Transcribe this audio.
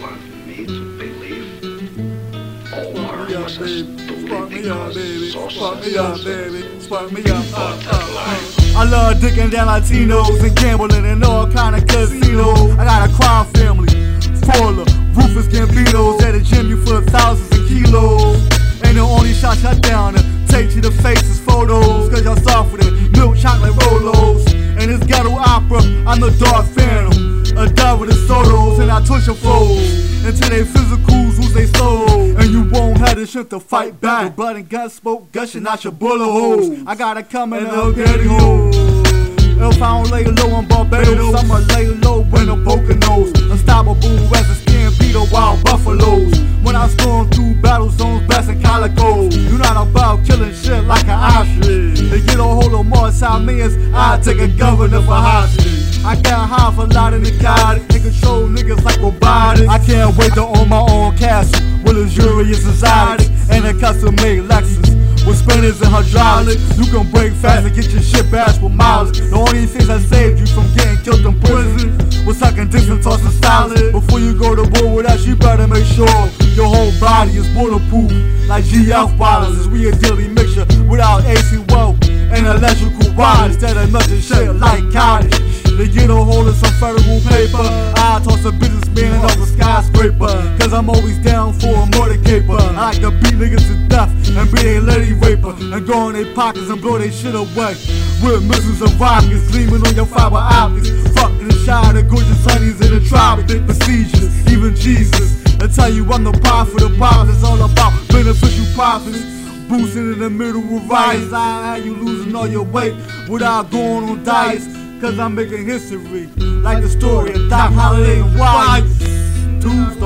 want me to believe Omar Yeah, was a baby. stupid Spark me up, baby. Spark me up, baby. Spark me up. Butterfly. I love dicking down Latinos and gambling in all kind of casinos. I got a crime family full of Rufus Gambinos at the gym. You for thousands of kilos. Ain't the only shot shut down to take to the faces photos. Cause y'all soft with it. Milk chocolate Rolos. And this ghetto opera, I'm the Dark Phantom. A dove with a solos twitch your foes. Until they physicals lose they soul. And you won't have the strength to fight back. With blood and gun smoke gushing out your bullet holes. I gotta come in the. If I don't lay low on Barbados, I'ma lay low when I'm poking nose. Unstoppable as a stampede of wild buffaloes. When I storm through battle zones, blasting calicos. You not about killing shit like an ostrich. They get a hold of more Salmians, I take a governor for hostage. I got half a lot of the God and niggas like robotics. I can't wait to own my own castle with luxurious exotics and a custom made Lexus. With spinners and hydraulics, you can break fast and get your shit bashed with miles. The only things that saved you from getting killed in prison was sucking dicks and tossing salad. Before you go to war with us, you better make sure your whole body is bulletproof. Like GF bottles, as we a deadly mixture without AC wealth and electrical wires that of melting shit like cottage. They get a hold of some federal paper. I toss a businessman off a skyscraper. Cause I'm always down for a murder caper. I like to beat niggas to death and be a lady raper. And go in their pockets and blow their shit away. With missiles and rockets gleaming on your fiber optics. Fucking the shine of gorgeous honeys in the tropics. They procedures, even Jesus. I tell you I'm the prophet of prophets. It's all about beneficial profits. Boosting in the middle of riots. I had you losing all your weight without going on diets. Cause I'm making history like the story of Doc Holliday and Wise. Don't